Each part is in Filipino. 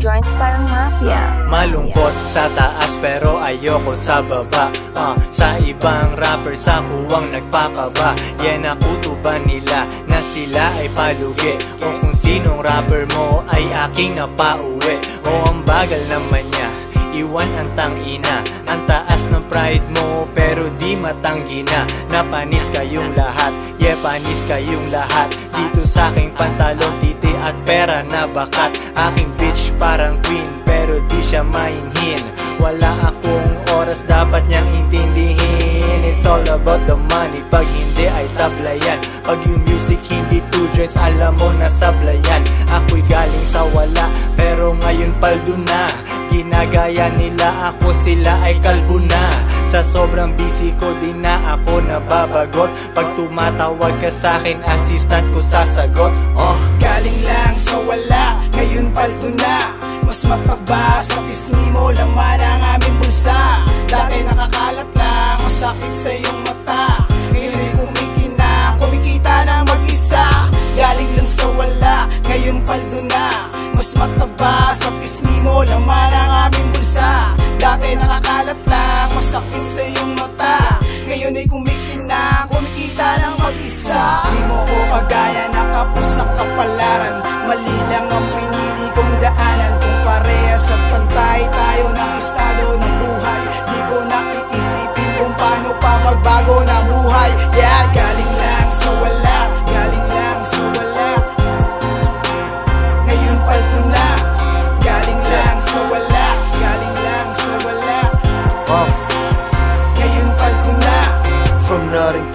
joints parang mafia. Malungkot sa taas pero ayoko sa baba. Uh, Sa ibang rapper sa kuwang nagpapaba. Yan nakutuban nila na sila ay palugi. O kung sinong rapper mo ay aking napauwi. O ang bagal naman niya Iwan ang tangina Ang taas ng pride mo Pero di matanggi na. Napanis kayong lahat Yeah, panis kayong lahat. Dito sa aking pantalon Titi at pera na bakat. Aking bitch parang queen Pero di siya mainhin Wala akong oras Dapat niyang intindihin. It's all about the money Pag hindi ay tablayan Pag yung music hindi two joints Alam mo na sablayan. Ako'y galing sa wala Pero ngayon paldo na. Ginagaya nila ako sila ay kalbo na. Sa sobrang busy ko di na ako nababagot. Pag tumatawag ka sa akin assistant ko sasagot. Oh Galing lang sa wala, ngayon palto na. Mas mataba sa pisngi mo, laman ang aming bulsa. Dati nakakalat lang, masakit sa iyong mata. Ngayon ay kumikinang, kumikita na mag-isa Galing lang sa wala, ngayon paldo na. Mas mataba sa pisngi mo, laman ang aming bulsa. Dati nakakalat lang, masakit sa iyong mata. Ngayon ay kumikinang, kumikita ng mag-isa. Di mo ko kagaya nakapos sa kapalaran. Mali lang ang pinili kong daanan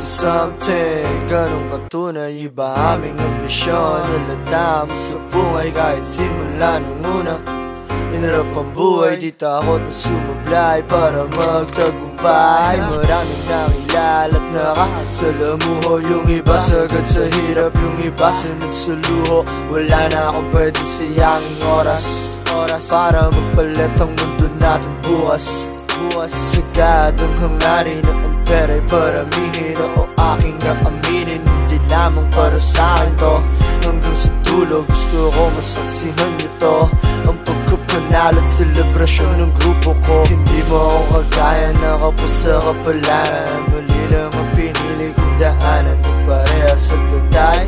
something. Ganong katunay, iba aming ambisyon. Nalata mo sa buhay kahit simula nung una. Inarap ang buhay, di takot na sumablay Para magtagumpay. Maraming nakilala at nakasalamuho Yung iba sagad sa hirap, yung iba sunod sa luho Wala na akong pwede sayangin oras Oras. Para magpalit ang mundo natin bukas Bukas sagad ang hangarin at ang pera'y paramihin Oo aking naaminin Hindi lamang para sa akin to. Hanggang sa dulo gusto ko masaksihan nyo to. Ang pagkapanalo at selebrasyon ng grupo ko. Hindi mo ako kagaya nakapos sa kapalaran. Mali lang ang pinili kong daanan. Kung parehas at bantay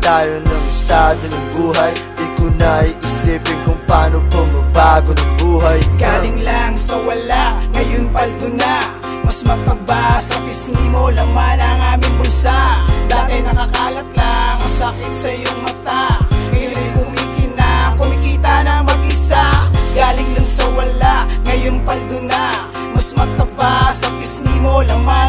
Tayo ng estado ng buhay ko na iisipin kung paano pumabago ng buhay. Galing lang sa wala, ngayon palto na. Mas mataba sa pisngi mo, laman ang aming bulsa. Dati nakakalat lang, masakit sa iyong mata. Ngayon ay kumikinang, kumikita na mag-isa. Galing lang sa wala, ngayon paldo na. Mas mataba sa pisngi mo, laman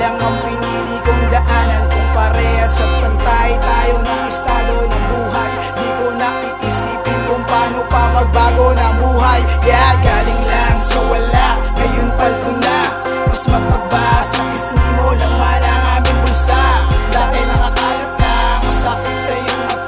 lang ang pinili kong daanan Kung parehas at pantay tayo ng estado ng buhay. Di ko na iisipin kung paano pa magbago ng buhay. Yeah, galing lang sa wala, ngayon palto na. Mas mataba sa kismi mo, laman ang aming bulsa. Dati nakakalat na, masakit sa iyong mata.